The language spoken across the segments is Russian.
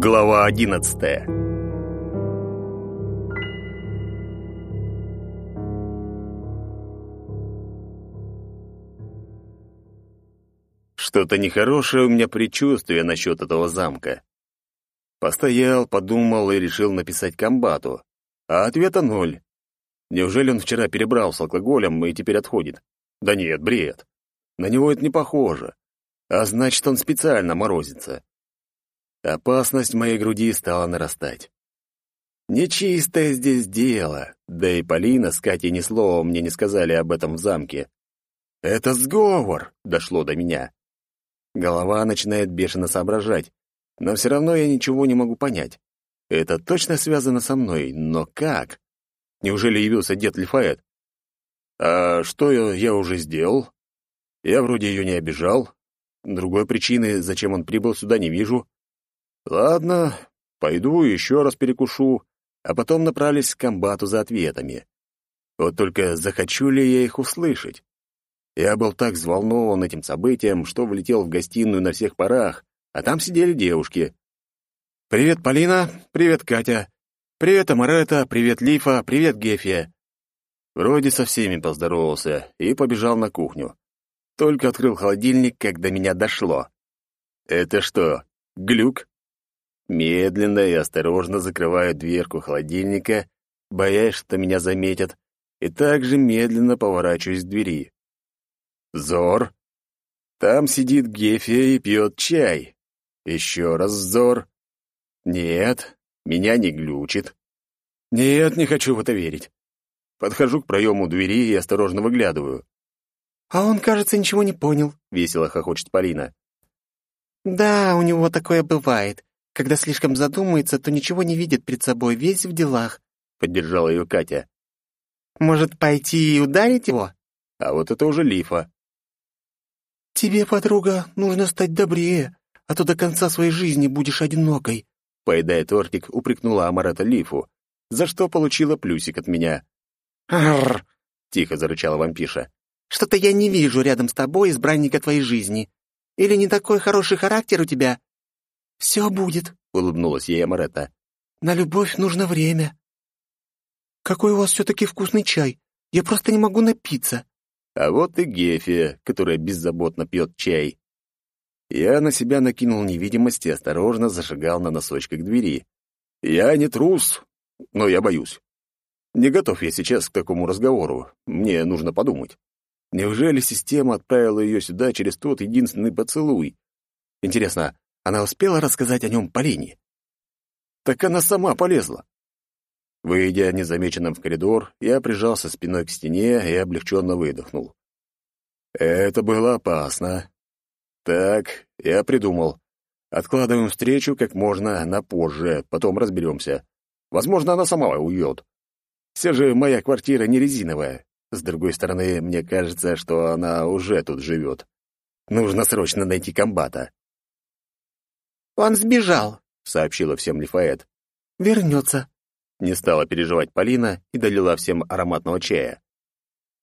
Глава одиннадцатая Что-то нехорошее у меня предчувствие насчет этого замка. Постоял, подумал и решил написать комбату. А ответа ноль. Неужели он вчера перебрал с алкоголем и теперь отходит? Да нет, бред. На него это не похоже. А значит, он специально морозится. Опасность в моей груди стала нарастать. Нечистое здесь дело, да и Полина с Катей ни слова мне не сказали об этом в замке. «Это сговор!» — дошло до меня. Голова начинает бешено соображать, но все равно я ничего не могу понять. Это точно связано со мной, но как? Неужели явился дед Лифаэт? А что я, я уже сделал? Я вроде ее не обижал. Другой причины, зачем он прибыл сюда, не вижу. Ладно, пойду еще раз перекушу, а потом направлюсь к комбату за ответами. Вот только захочу ли я их услышать? Я был так взволнован этим событием, что влетел в гостиную на всех парах, а там сидели девушки. «Привет, Полина! Привет, Катя! Привет, Амарета! Привет, Лифа! Привет, Гефия!» Вроде со всеми поздоровался и побежал на кухню. Только открыл холодильник, до меня дошло. «Это что, глюк?» Медленно и осторожно закрываю дверку холодильника, боясь, что меня заметят, и также медленно поворачиваюсь к двери. Зор. Там сидит Гефия и пьет чай. Еще раз Зор. Нет, меня не глючит. Нет, не хочу в это верить. Подхожу к проему двери и осторожно выглядываю. «А он, кажется, ничего не понял», — весело хохочет Полина. «Да, у него такое бывает. Когда слишком задумается, то ничего не видит перед собой, весь в делах», — поддержала ее Катя. «Может, пойти и ударить его?» А вот это уже Лифа. «Тебе, подруга, нужно стать добрее, а то до конца своей жизни будешь одинокой», поедая тортик, упрекнула Амарета Лифу, за что получила плюсик от меня. «Арррр!» — тихо зарычала вампиша. «Что-то я не вижу рядом с тобой избранника твоей жизни. Или не такой хороший характер у тебя?» «Все будет», — улыбнулась ей Амарета. «На любовь нужно время». «Какой у вас все-таки вкусный чай! Я просто не могу напиться!» А вот и Гефия, которая беззаботно пьет чай. Я на себя накинул невидимость и осторожно зашагал на носочках к двери. Я не трус, но я боюсь. Не готов я сейчас к такому разговору. Мне нужно подумать. Неужели система отправила ее сюда через тот единственный поцелуй? Интересно, она успела рассказать о нем Полине? Так она сама полезла. Выйдя незамеченным в коридор, я прижался спиной к стене и облегченно выдохнул. Это было опасно. Так, я придумал. Откладываем встречу как можно на позже, потом разберемся. Возможно, она сама уйдет. Все же моя квартира не резиновая. С другой стороны, мне кажется, что она уже тут живет. Нужно срочно найти комбата. «Он сбежал», — сообщила всем Лифаэт. «Вернется», не стала переживать Полина и долила всем ароматного чая.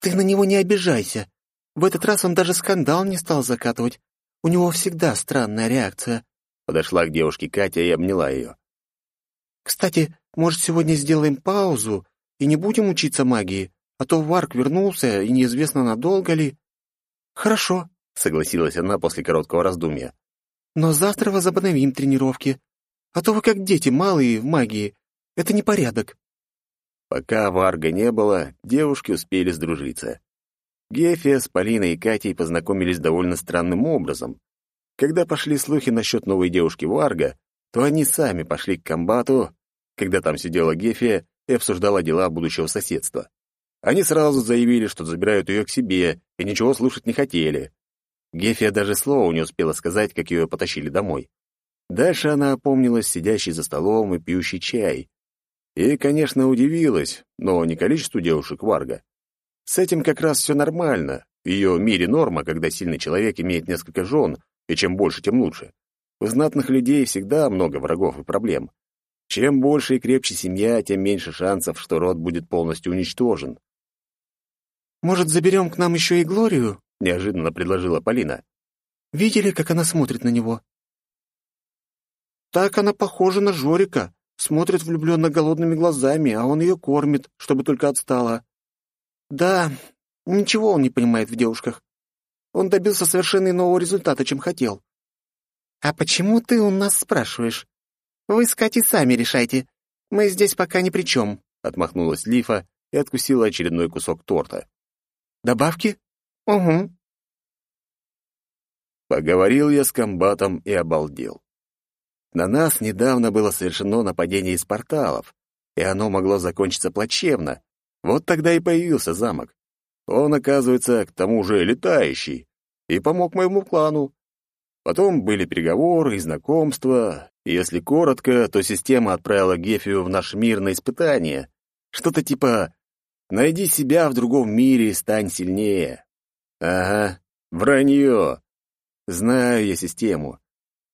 «Ты на него не обижайся. В этот раз он даже скандал не стал закатывать. У него всегда странная реакция». Подошла к девушке Катя и обняла ее. «Кстати, может, сегодня сделаем паузу и не будем учиться магии, а то Варк вернулся, и неизвестно, надолго ли...» «Хорошо», — согласилась она после короткого раздумья. «Но завтра возобновим тренировки, а то вы как дети малые в магии, это не порядок. Пока Варга не было, девушки успели сдружиться. Гефия с Полиной и Катей познакомились довольно странным образом. Когда пошли слухи насчет новой девушки Варга, то они сами пошли к комбату, когда там сидела Гефия и обсуждала дела будущего соседства. Они сразу заявили, что забирают ее к себе, и ничего слушать не хотели. Гефия даже слова не успела сказать, как ее потащили домой. Дальше она опомнилась, сидящей за столом и пьющей чай. И, конечно, удивилась, но не количеству девушек Варга. С этим как раз все нормально. В ее мире норма, когда сильный человек имеет несколько жен, и чем больше, тем лучше. У знатных людей всегда много врагов и проблем. Чем больше и крепче семья, тем меньше шансов, что род будет полностью уничтожен. «Может, заберем к нам еще и Глорию?» — неожиданно предложила Полина. «Видели, как она смотрит на него?» Так она похожа на Жорика, смотрит влюбленно голодными глазами, а он ее кормит, чтобы только отстала. Да, ничего он не понимает в девушках. Он добился совершенно иного результата, чем хотел. А почему ты у нас спрашиваешь? Вы с Катей сами решайте. Мы здесь пока ни при чем, — отмахнулась Лифа и откусила очередной кусок торта. Добавки? Угу. Поговорил я с комбатом и обалдел. На нас недавно было совершено нападение из порталов, и оно могло закончиться плачевно. Вот тогда и появился замок. Он, оказывается, к тому же летающий, и помог моему клану. Потом были переговоры и знакомства, если коротко, то система отправила Гефию в наш мир на испытание. Что-то типа «Найди себя в другом мире и стань сильнее». Ага, вранье. Знаю я систему.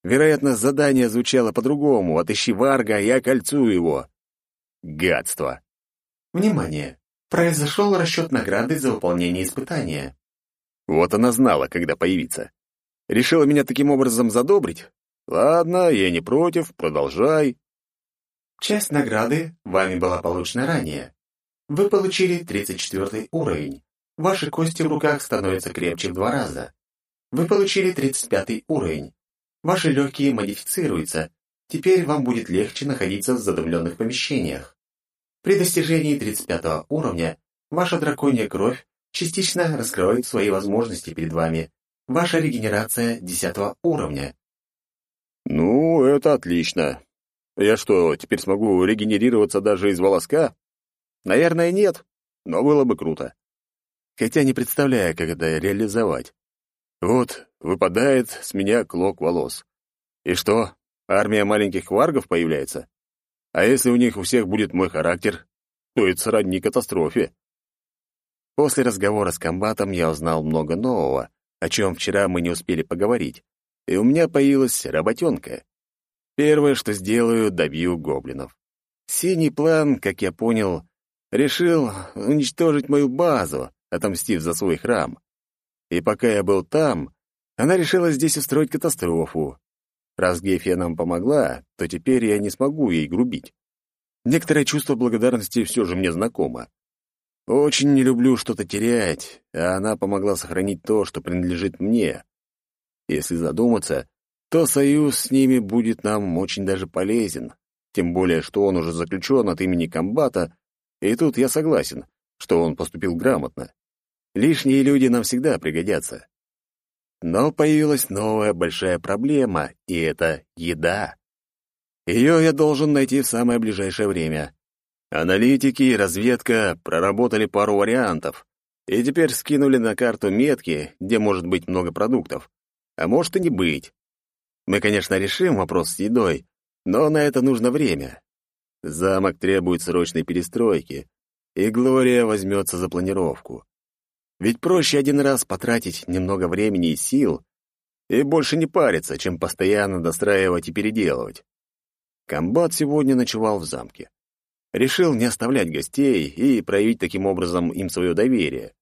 Вероятно, задание звучало по-другому. Отыщи Варга, я кольцу его. Гадство. Внимание! Произошел расчет награды за выполнение испытания. Вот она знала, когда появиться. Решила меня таким образом задобрить? Ладно, я не против, продолжай. Часть награды вами была получена ранее. Вы получили 34 уровень. Ваши кости в руках становятся крепче в два раза. Вы получили 35 уровень. Ваши легкие модифицируются. Теперь вам будет легче находиться в задымленных помещениях. При достижении 35 уровня ваша драконья кровь частично раскроет свои возможности перед вами. Ваша регенерация 10 уровня. Ну, это отлично. Я что, теперь смогу регенерироваться даже из волоска? Наверное, нет, но было бы круто. Хотя не представляю, как это реализовать. Вот, выпадает с меня клок волос. И что, армия маленьких варгов появляется? А если у них у всех будет мой характер, то это сродни катастрофе. После разговора с комбатом я узнал много нового, о чем вчера мы не успели поговорить, и у меня появилась работенка. Первое, что сделаю, добью гоблинов. Синий план, как я понял, решил уничтожить мою базу, отомстив за свой храм. И пока я был там, она решила здесь устроить катастрофу. Раз Гефия нам помогла, то теперь я не смогу ей грубить. Некоторое чувство благодарности все же мне знакомо. Очень не люблю что-то терять, а она помогла сохранить то, что принадлежит мне. Если задуматься, то союз с ними будет нам очень даже полезен. Тем более, что он уже заключен от имени комбата, и тут я согласен, что он поступил грамотно. Лишние люди нам всегда пригодятся. Но появилась новая большая проблема, и это еда. Ее я должен найти в самое ближайшее время. Аналитики и разведка проработали пару вариантов, и теперь скинули на карту метки, где может быть много продуктов, а может и не быть. Мы, конечно, решим вопрос с едой, но на это нужно время. Замок требует срочной перестройки, и Глория возьмется за планировку. Ведь проще один раз потратить немного времени и сил и больше не париться, чем постоянно достраивать и переделывать. Комбат сегодня ночевал в замке. Решил не оставлять гостей и проявить таким образом им свое доверие.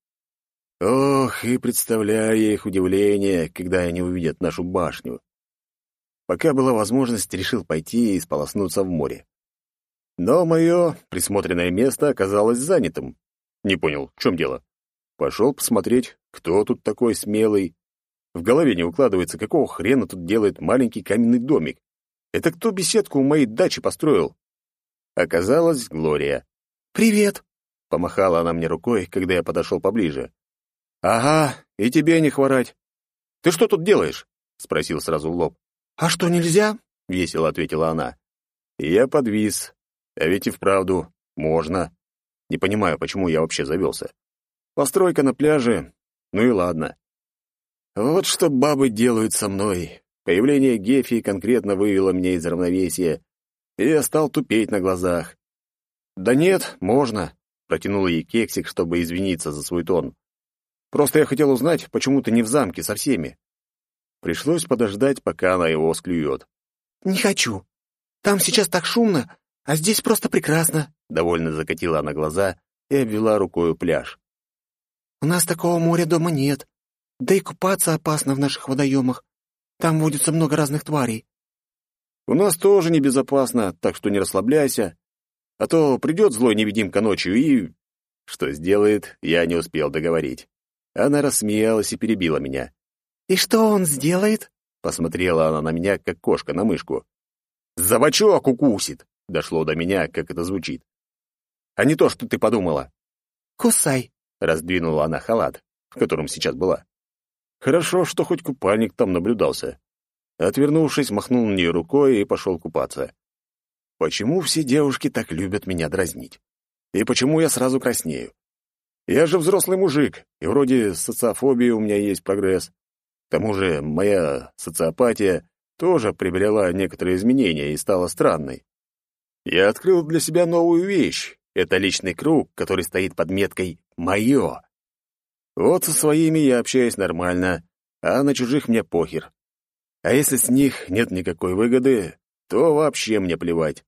Ох, и представляю их удивление, когда они увидят нашу башню. Пока была возможность, решил пойти и сполоснуться в море. Но мое присмотренное место оказалось занятым. Не понял, в чем дело. Пошел посмотреть, кто тут такой смелый. В голове не укладывается, какого хрена тут делает маленький каменный домик. Это кто беседку у моей дачи построил? Оказалось, Глория. «Привет!» — помахала она мне рукой, когда я подошел поближе. «Ага, и тебе не хворать. Ты что тут делаешь?» — спросил сразу в лоб. «А что, нельзя?» — весело ответила она. Я подвис. А ведь и вправду можно. Не понимаю, почему я вообще завелся. Постройка на пляже, ну и ладно. Вот что бабы делают со мной. Появление Гефи конкретно вывело меня из равновесия, и я стал тупеть на глазах. «Да нет, можно», — протянул ей кексик, чтобы извиниться за свой тон. «Просто я хотел узнать, почему ты не в замке со всеми». Пришлось подождать, пока она его склюет. «Не хочу. Там сейчас так шумно, а здесь просто прекрасно», — довольно закатила она глаза и обвела рукой пляж. У нас такого моря дома нет. Да и купаться опасно в наших водоемах. Там водится много разных тварей. У нас тоже небезопасно, так что не расслабляйся. А то придет злой невидимка ночью и... Что сделает, я не успел договорить. Она рассмеялась и перебила меня. «И что он сделает?» Посмотрела она на меня, как кошка на мышку. «За бочок укусит!» Дошло до меня, как это звучит. «А не то, что ты подумала!» «Кусай!» — раздвинула она халат, в котором сейчас была. Хорошо, что хоть купальник там наблюдался. Отвернувшись, махнул на нее рукой и пошел купаться. Почему все девушки так любят меня дразнить? И почему я сразу краснею? Я же взрослый мужик, и вроде социофобии у меня есть прогресс. К тому же моя социопатия тоже приобрела некоторые изменения и стала странной. Я открыл для себя новую вещь. Это личный круг, который стоит под меткой «моё». Вот со своими я общаюсь нормально, а на чужих мне похер. А если с них нет никакой выгоды, то вообще мне плевать.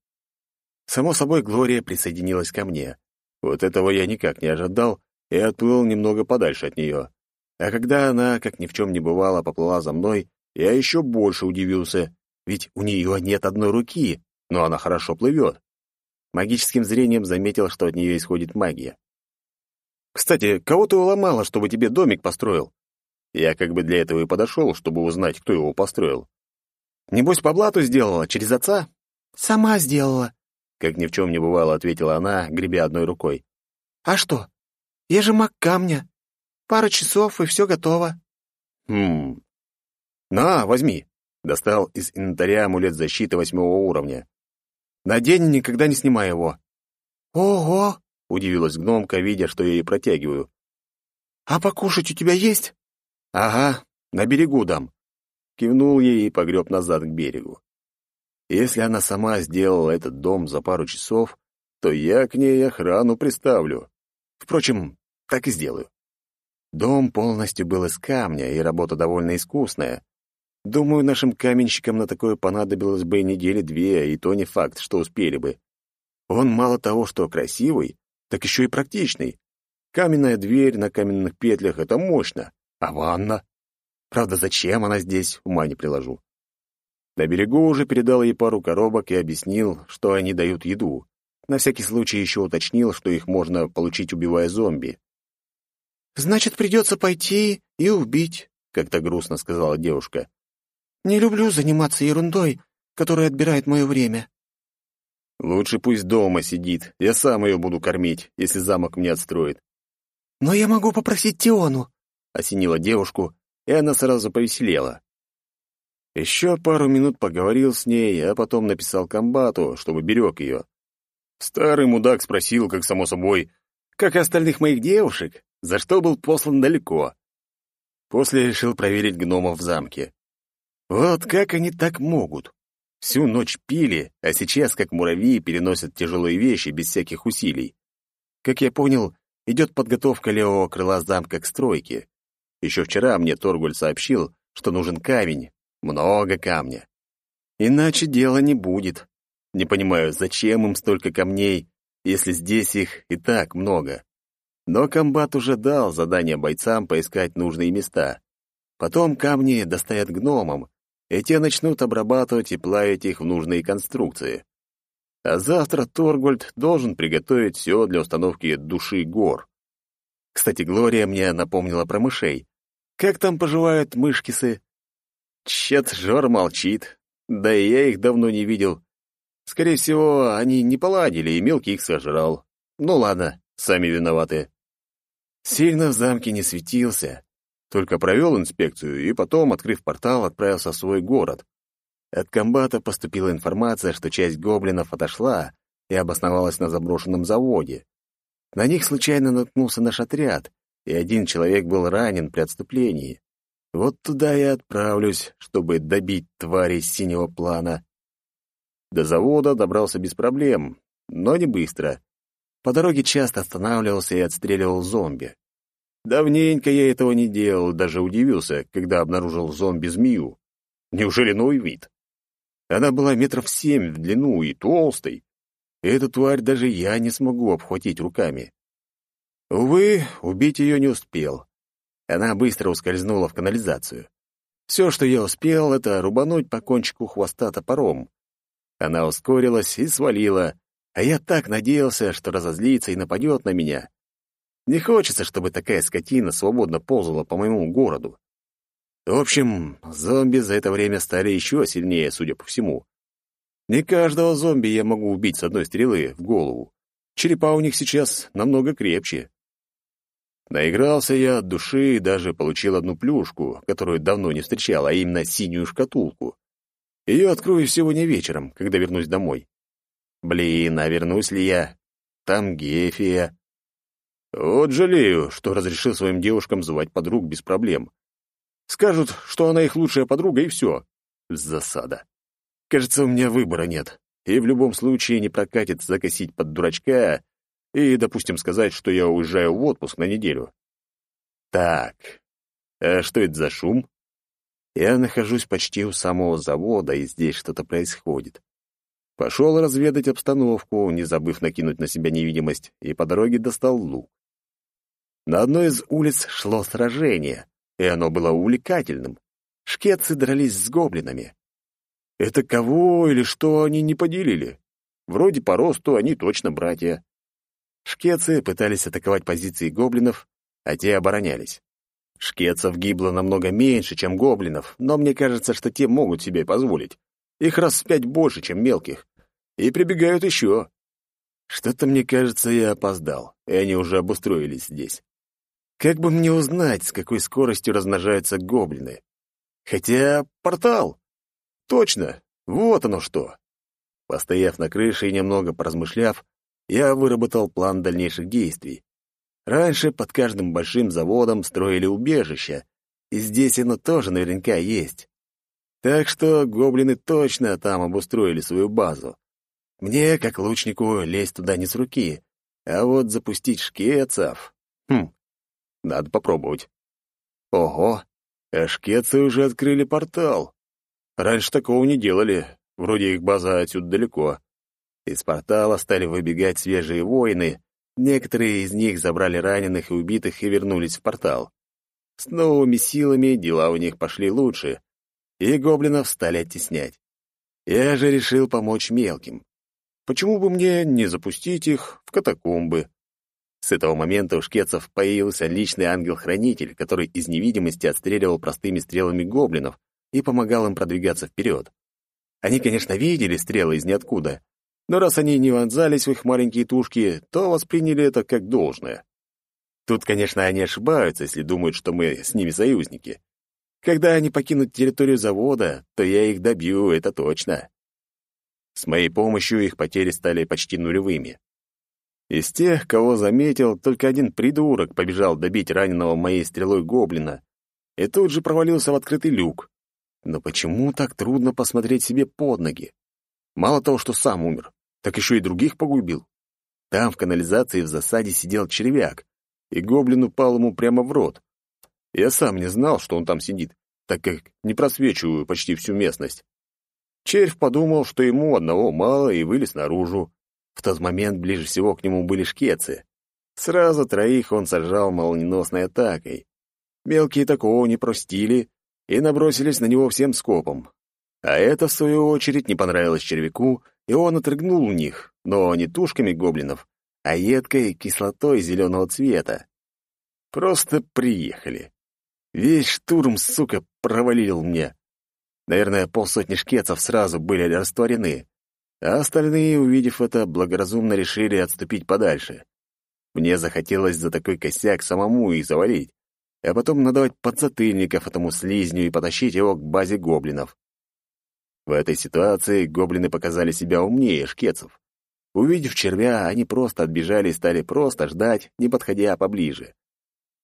Само собой, Глория присоединилась ко мне. Вот этого я никак не ожидал и отплыл немного подальше от нее. А когда она, как ни в чем не бывало, поплыла за мной, я еще больше удивился, ведь у нее нет одной руки, но она хорошо плывет. Магическим зрением заметил, что от нее исходит магия. «Кстати, кого ты уломала, чтобы тебе домик построил?» Я как бы для этого и подошел, чтобы узнать, кто его построил. «Небось, по блату сделала, через отца?» «Сама сделала», — как ни в чем не бывало, ответила она, гребя одной рукой. «А что? Я же маг камня. Пара часов, и все готово». «Хм... На, возьми». Достал из инвентаря амулет защиты восьмого уровня. «Надень, никогда не снимай его». «Ого!» — удивилась гномка, видя, что я ей протягиваю. «А покушать у тебя есть?» «Ага, на берегу дам». Кивнул ей и погреб назад к берегу. Если она сама сделала этот дом за пару часов, то я к ней охрану приставлю. Впрочем, так и сделаю. Дом полностью был из камня, и работа довольно искусная. Думаю, нашим каменщикам на такое понадобилось бы недели две, и то не факт, что успели бы. Он мало того, что красивый, так еще и практичный. Каменная дверь на каменных петлях — это мощно. А ванна? Правда, зачем она здесь, ума не приложу. На берегу уже передал ей пару коробок и объяснил, что они дают еду. На всякий случай еще уточнил, что их можно получить, убивая зомби. «Значит, придется пойти и убить», — как-то грустно сказала девушка. «Не люблю заниматься ерундой, которая отбирает мое время». «Лучше пусть дома сидит, я сам ее буду кормить, если замок мне отстроит». «Но я могу попросить Тиону», осенила девушку, и она сразу повеселела. Еще пару минут поговорил с ней, а потом написал комбату, чтобы берег ее. Старый мудак спросил, как само собой, как и остальных моих девушек, за что был послан далеко. После решил проверить гномов в замке. Вот как они так могут? Всю ночь пили, а сейчас, как муравьи, переносят тяжелые вещи без всяких усилий. Как я понял, идет подготовка левого крыла замка к стройке. Еще вчера мне Торгуль сообщил, что нужен камень, много камня. Иначе дела не будет. Не понимаю, зачем им столько камней, если здесь их и так много. Но комбат уже дал задание бойцам поискать нужные места. Потом камни доставят гномам, и те начнут обрабатывать и плавить их в нужные конструкции. А завтра Торгольд должен приготовить все для установки души гор. Кстати, Глория мне напомнила про мышей. Как там поживают мышкисы? Чет Жор молчит. Да и я их давно не видел. Скорее всего, они не поладили, и мелкий их сожрал. Ну ладно, сами виноваты. Сильно в замке не светился. Только провел инспекцию и потом, открыв портал, отправился в свой город. От комбата поступила информация, что часть гоблинов отошла и обосновалась на заброшенном заводе. На них случайно наткнулся наш отряд, и один человек был ранен при отступлении. Вот туда я отправлюсь, чтобы добить тварей синего плана. До завода добрался без проблем, но не быстро. По дороге часто останавливался и отстреливал зомби. Давненько я этого не делал, даже удивился, когда обнаружил зомби-змею. Неужели новый вид? Она была метров семь в длину и толстой. Эту тварь даже я не смогу обхватить руками. Увы, убить ее не успел. Она быстро ускользнула в канализацию. Все, что я успел, это рубануть по кончику хвоста топором. Она ускорилась и свалила, а я так надеялся, что разозлится и нападет на меня. Не хочется, чтобы такая скотина свободно ползала по моему городу. В общем, зомби за это время стали еще сильнее, судя по всему. Не каждого зомби я могу убить с одной стрелы в голову. Черепа у них сейчас намного крепче. Наигрался я от души и даже получил одну плюшку, которую давно не встречал, а именно синюю шкатулку. Ее открою сегодня вечером, когда вернусь домой. Блин, а вернусь ли я? Там Гефия. Вот жалею, что разрешил своим девушкам звать подруг без проблем. Скажут, что она их лучшая подруга, и все. Засада. Кажется, у меня выбора нет. И в любом случае не прокатит закосить под дурачка и, допустим, сказать, что я уезжаю в отпуск на неделю. Так, а что это за шум? Я нахожусь почти у самого завода, и здесь что-то происходит. Пошел разведать обстановку, не забыв накинуть на себя невидимость, и по дороге достал лук. На одной из улиц шло сражение, и оно было увлекательным. Шкетцы дрались с гоблинами. Это кого или что они не поделили? Вроде по росту они точно братья. Шкецы пытались атаковать позиции гоблинов, а те оборонялись. Шкетцев гибло намного меньше, чем гоблинов, но мне кажется, что те могут себе позволить. Их раз в пять больше, чем мелких. И прибегают еще. Что-то, мне кажется, я опоздал, и они уже обустроились здесь. Как бы мне узнать, с какой скоростью размножаются гоблины? Хотя портал. Точно, вот оно что. Постояв на крыше и немного поразмышляв, я выработал план дальнейших действий. Раньше под каждым большим заводом строили убежище, и здесь оно тоже наверняка есть. Так что гоблины точно там обустроили свою базу. Мне, как лучнику, лезть туда не с руки, а вот запустить шкетцев... Хм, надо попробовать. Ого, шкетцы уже открыли портал. Раньше такого не делали, вроде их база отсюда далеко. Из портала стали выбегать свежие воины. Некоторые из них забрали раненых и убитых и вернулись в портал. С новыми силами дела у них пошли лучше, и гоблинов стали оттеснять. Я же решил помочь мелким. Почему бы мне не запустить их в катакомбы? С этого момента у шкетцев появился личный ангел-хранитель, который из невидимости отстреливал простыми стрелами гоблинов и помогал им продвигаться вперед. Они, конечно, видели стрелы из ниоткуда, но раз они не вонзались в их маленькие тушки, то восприняли это как должное. Тут, конечно, они ошибаются, если думают, что мы с ними союзники. Когда они покинут территорию завода, то я их добью, это точно. С моей помощью их потери стали почти нулевыми. Из тех, кого заметил, только один придурок побежал добить раненого моей стрелой гоблина и тут же провалился в открытый люк. Но почему так трудно посмотреть себе под ноги? Мало того, что сам умер, так еще и других погубил. Там в канализации в засаде сидел червяк, и гоблин упал ему прямо в рот. Я сам не знал, что он там сидит, так как не просвечиваю почти всю местность. Червь подумал, что ему одного мало, и вылез наружу. В тот момент ближе всего к нему были шкецы. Сразу троих он сожрал молниеносной атакой. Мелкие такого не простили и набросились на него всем скопом. А это, в свою очередь, не понравилось червяку, и он отрыгнул у них, но не тушками гоблинов, а едкой кислотой зеленого цвета. Просто приехали. Весь штурм, сука, провалил мне. Наверное, полсотни шкетцев сразу были растворены, а остальные, увидев это, благоразумно решили отступить подальше. Мне захотелось за такой косяк самому их завалить, а потом надавать подзатыльников этому слизню и потащить его к базе гоблинов. В этой ситуации гоблины показали себя умнее шкетцев. Увидев червя, они просто отбежали и стали просто ждать, не подходя поближе.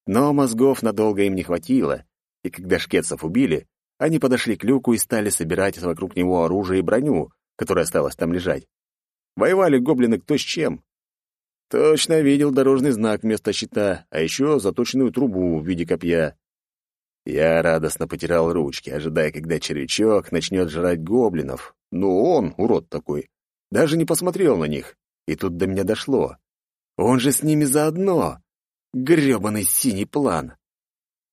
Но мозгов надолго им не хватило, и когда шкетцев убили, они подошли к люку и стали собирать вокруг него оружие и броню, которая осталась там лежать. Воевали гоблины кто с чем. Точно видел дорожный знак вместо щита, а еще заточенную трубу в виде копья. Я радостно потирал ручки, ожидая, когда червячок начнет жрать гоблинов. Но он, урод такой, даже не посмотрел на них. И тут до меня дошло. Он же с ними заодно. Грёбаный синий план.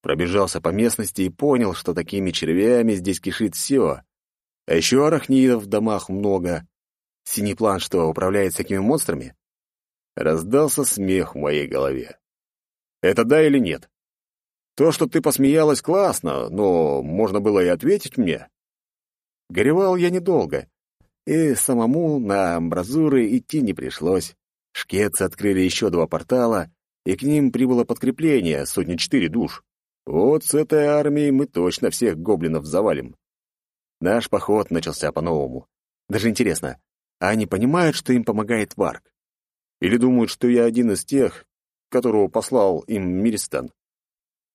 Пробежался по местности и понял, что такими червями здесь кишит все. А еще арахнидов в домах много. Синий план что, управляет всякими монстрами? Раздался смех в моей голове. Это да или нет? То, что ты посмеялась, классно, но можно было и ответить мне. Горевал я недолго, и самому на амбразуры идти не пришлось. Шкетцы открыли еще два портала, и к ним прибыло подкрепление, сотни четыре душ. Вот с этой армией мы точно всех гоблинов завалим. Наш поход начался по-новому. Даже интересно, а они понимают, что им помогает Варк? Или думают, что я один из тех, которого послал им Миристан?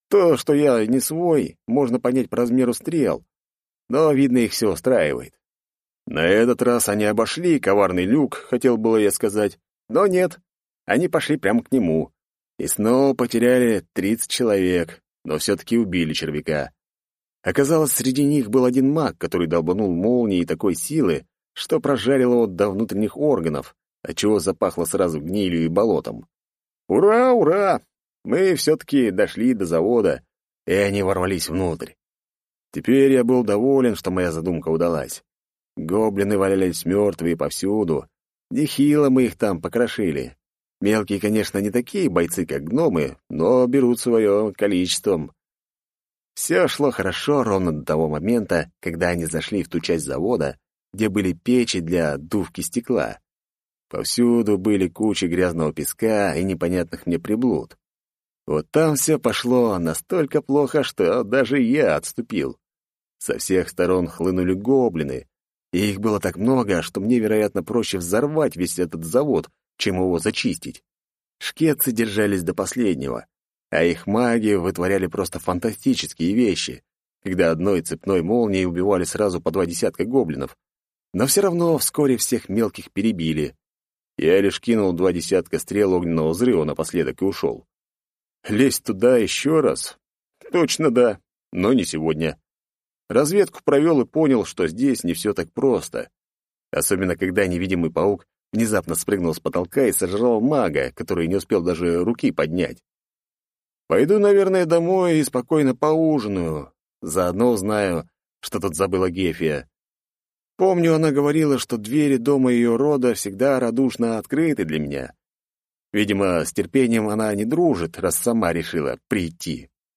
То, что я не свой, можно понять по размеру стрел, но, видно, их все устраивает. На этот раз они обошли коварный люк, хотел было я сказать, но нет, они пошли прямо к нему. И снова потеряли 30 человек, но все-таки убили червяка. Оказалось, среди них был один маг, который долбанул молнией такой силы, что прожарил его до внутренних органов, отчего запахло сразу гнилью и болотом. «Ура, ура! Мы все-таки дошли до завода, и они ворвались внутрь. Теперь я был доволен, что моя задумка удалась. Гоблины валялись мертвые повсюду. Нехило мы их там покрошили. Мелкие, конечно, не такие бойцы, как гномы, но берут свое количеством. Все шло хорошо ровно до того момента, когда они зашли в ту часть завода, где были печи для дувки стекла. Повсюду были кучи грязного песка и непонятных мне приблуд. Вот там все пошло настолько плохо, что даже я отступил. Со всех сторон хлынули гоблины, и их было так много, что мне, вероятно, проще взорвать весь этот завод, чем его зачистить. Шкетцы держались до последнего, а их маги вытворяли просто фантастические вещи, когда одной цепной молнией убивали сразу по два десятка гоблинов. Но все равно вскоре всех мелких перебили. Я лишь кинул два десятка стрел огненного взрыва напоследок и ушел. Лезть туда еще раз? Точно да, но не сегодня. Разведку провел и понял, что здесь не все так просто. Особенно, когда невидимый паук внезапно спрыгнул с потолка и сожрал мага, который не успел даже руки поднять. Пойду, наверное, домой и спокойно поужинаю. Заодно узнаю, что тут забыла Гефия. Помню, она говорила, что двери дома ее рода всегда радушно открыты для меня. Видимо, с терпением она не дружит, раз сама решила прийти.